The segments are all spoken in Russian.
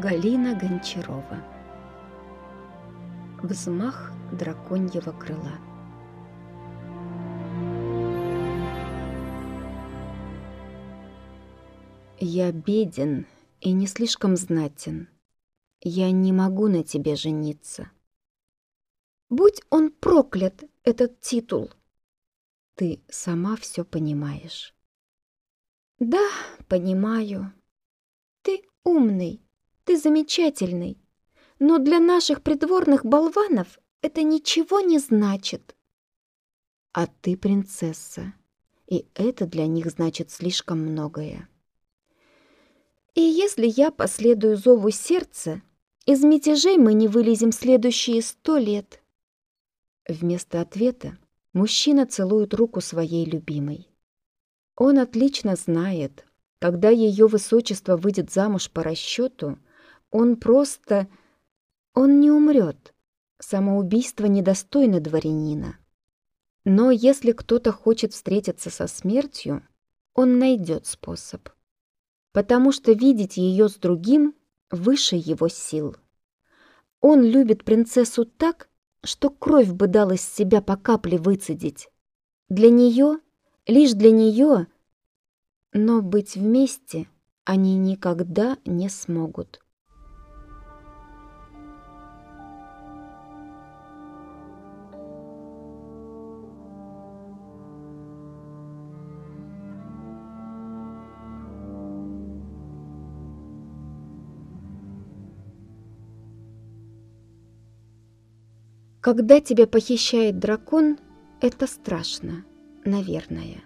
Галина Гончарова Взмах драконьего крыла Я беден и не слишком знатен. Я не могу на тебе жениться. Будь он проклят, этот титул. Ты сама все понимаешь. Да, понимаю. Ты умный, ты замечательный. Но для наших придворных болванов это ничего не значит. А ты принцесса, и это для них значит слишком многое. И если я последую зову сердца, из мятежей мы не вылезем следующие сто лет. Вместо ответа мужчина целует руку своей любимой. Он отлично знает, когда ее высочество выйдет замуж по расчету, он просто... Он не умрет. Самоубийство недостойно дворянина. Но если кто-то хочет встретиться со смертью, он найдет способ. Потому что видеть ее с другим выше его сил. Он любит принцессу так, что кровь бы дал из себя по капле выцедить. Для нее, лишь для нее, но быть вместе они никогда не смогут. Когда тебя похищает дракон, это страшно, наверное.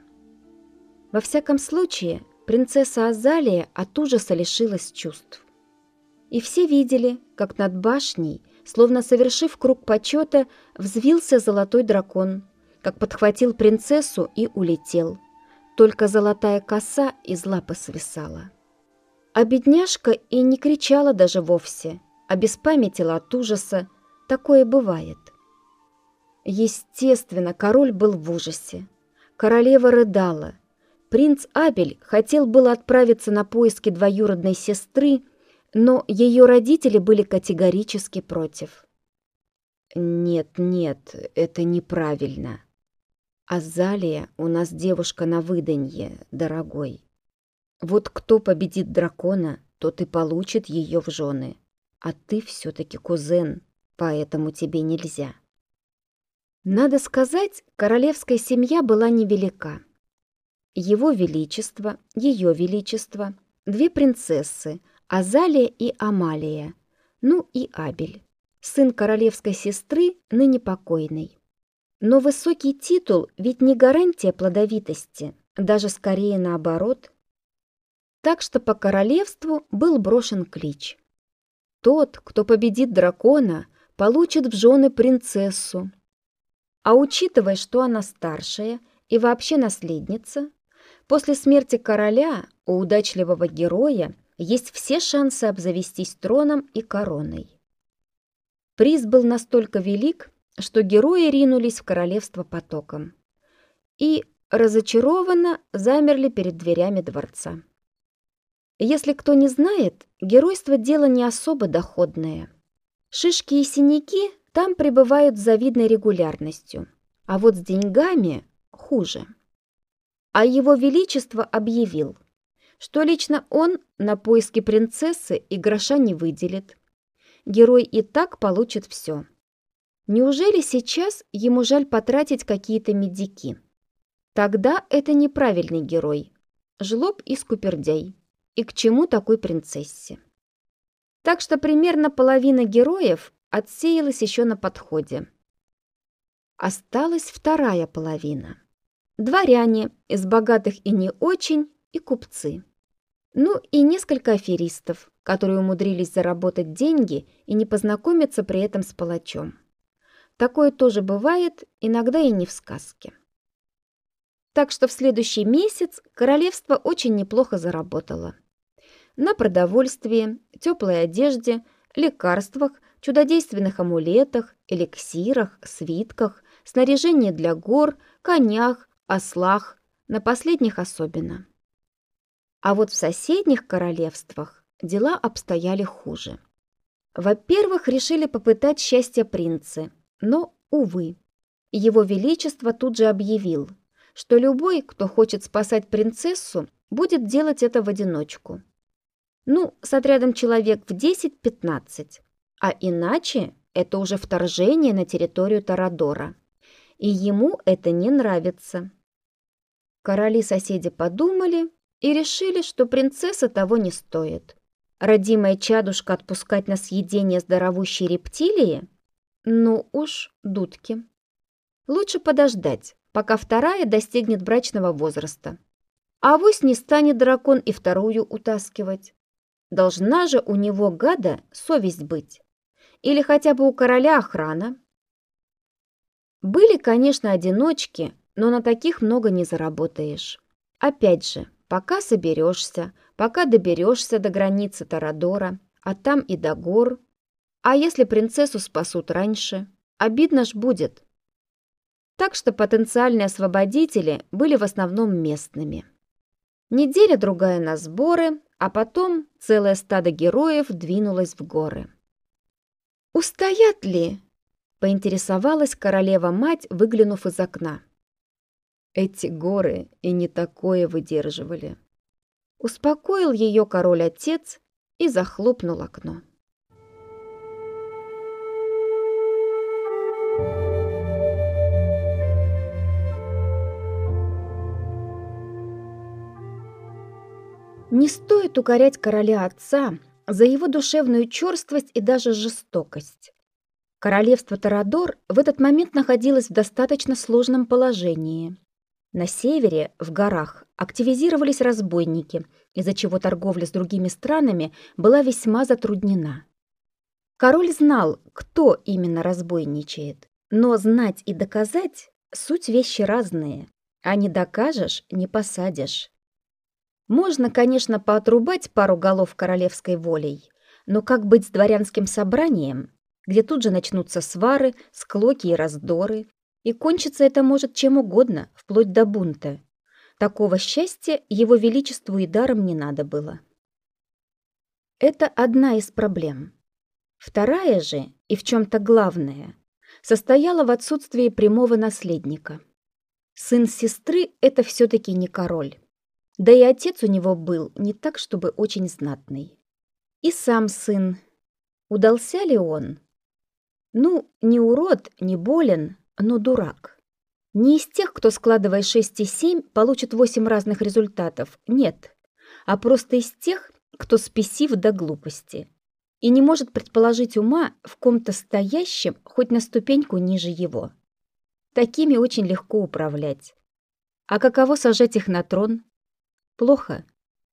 Во всяком случае, принцесса Азалия от ужаса лишилась чувств. И все видели, как над башней, словно совершив круг почета, взвился золотой дракон, как подхватил принцессу и улетел. Только золотая коса из лапы свисала. А бедняжка и не кричала даже вовсе, а беспамятила от ужаса. Такое бывает. Естественно, король был в ужасе. Королева рыдала. Принц Абель хотел было отправиться на поиски двоюродной сестры, но ее родители были категорически против. «Нет, нет, это неправильно. Азалия у нас девушка на выданье, дорогой. Вот кто победит дракона, тот и получит ее в жены. А ты все-таки кузен, поэтому тебе нельзя». Надо сказать, королевская семья была невелика. Его Величество, Ее Величество, две принцессы, Азалия и Амалия, ну и Абель, сын королевской сестры, ныне покойной. Но высокий титул ведь не гарантия плодовитости, даже скорее наоборот. Так что по королевству был брошен клич. Тот, кто победит дракона, получит в жены принцессу, а учитывая, что она старшая и вообще наследница, после смерти короля у удачливого героя есть все шансы обзавестись троном и короной. Приз был настолько велик, что герои ринулись в королевство потоком и разочарованно замерли перед дверями дворца. Если кто не знает, геройство – дело не особо доходное. Шишки и синяки там пребывают с завидной регулярностью, а вот с деньгами хуже. А его величество объявил, что лично он на поиски принцессы и гроша не выделит. Герой и так получит все. Неужели сейчас ему жаль потратить какие-то медики? Тогда это неправильный герой. Жлоб и скупердяй. И к чему такой принцессе? Так что примерно половина героев отсеялась еще на подходе. Осталась вторая половина. Дворяне из богатых и не очень, и купцы. Ну и несколько аферистов, которые умудрились заработать деньги и не познакомиться при этом с палачом. Такое тоже бывает, иногда и не в сказке. Так что в следующий месяц королевство очень неплохо заработало. На продовольствии, теплой одежде, лекарствах – чудодейственных амулетах, эликсирах, свитках, снаряжении для гор, конях, ослах, на последних особенно. А вот в соседних королевствах дела обстояли хуже. Во-первых, решили попытать счастье принцы, но, увы, его величество тут же объявил, что любой, кто хочет спасать принцессу, будет делать это в одиночку. Ну, с отрядом человек в 10-15. А иначе это уже вторжение на территорию Торадора. И ему это не нравится. Короли-соседи подумали и решили, что принцесса того не стоит. Родимая чадушка отпускать на съедение здоровущей рептилии? Ну уж, дудки. Лучше подождать, пока вторая достигнет брачного возраста. А вось не станет дракон и вторую утаскивать. Должна же у него, гада, совесть быть. Или хотя бы у короля охрана. Были, конечно, одиночки, но на таких много не заработаешь. Опять же, пока соберешься, пока доберешься до границы Торадора, а там и до гор. А если принцессу спасут раньше, обидно ж будет. Так что потенциальные освободители были в основном местными. Неделя-другая на сборы, а потом целое стадо героев двинулось в горы. «Устоят ли?» — поинтересовалась королева-мать, выглянув из окна. Эти горы и не такое выдерживали. Успокоил ее король-отец и захлопнул окно. Не стоит укорять короля отца за его душевную черствость и даже жестокость. Королевство Торадор в этот момент находилось в достаточно сложном положении. На севере, в горах, активизировались разбойники, из-за чего торговля с другими странами была весьма затруднена. Король знал, кто именно разбойничает, но знать и доказать – суть вещи разные, а не докажешь – не посадишь. Можно, конечно, поотрубать пару голов королевской волей, но как быть с дворянским собранием, где тут же начнутся свары, склоки и раздоры, и кончиться это может чем угодно, вплоть до бунта. Такого счастья его величеству и даром не надо было. Это одна из проблем. Вторая же, и в чем-то главная, состояла в отсутствии прямого наследника. Сын сестры – это все-таки не король. Да и отец у него был не так, чтобы очень знатный. И сам сын. Удался ли он? Ну, не урод, не болен, но дурак. Не из тех, кто, складывая 6 и 7, получит 8 разных результатов. Нет. А просто из тех, кто спесив до глупости. И не может предположить ума в ком-то стоящем хоть на ступеньку ниже его. Такими очень легко управлять. А каково сажать их на трон? Плохо,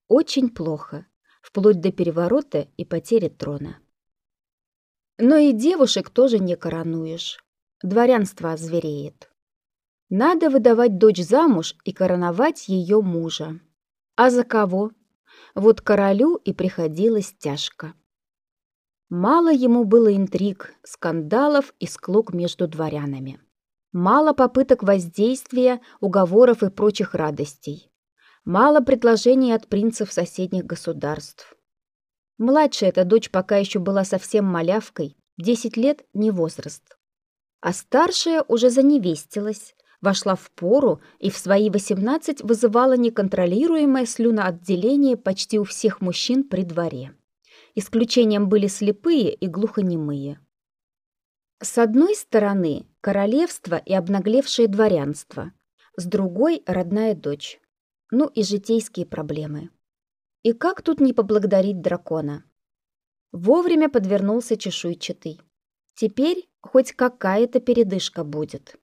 очень плохо, вплоть до переворота и потери трона. Но и девушек тоже не коронуешь. Дворянство озвереет. Надо выдавать дочь замуж и короновать ее мужа. А за кого? Вот королю и приходилось тяжко. Мало ему было интриг, скандалов и склок между дворянами. Мало попыток воздействия, уговоров и прочих радостей. Мало предложений от принцев соседних государств. Младшая эта дочь пока еще была совсем малявкой, 10 лет — не возраст. А старшая уже заневестилась, вошла в пору и в свои 18 вызывала неконтролируемое слюноотделение почти у всех мужчин при дворе. Исключением были слепые и глухонемые. С одной стороны – королевство и обнаглевшее дворянство, с другой – родная дочь ну и житейские проблемы. И как тут не поблагодарить дракона? Вовремя подвернулся чешуйчатый. Теперь хоть какая-то передышка будет.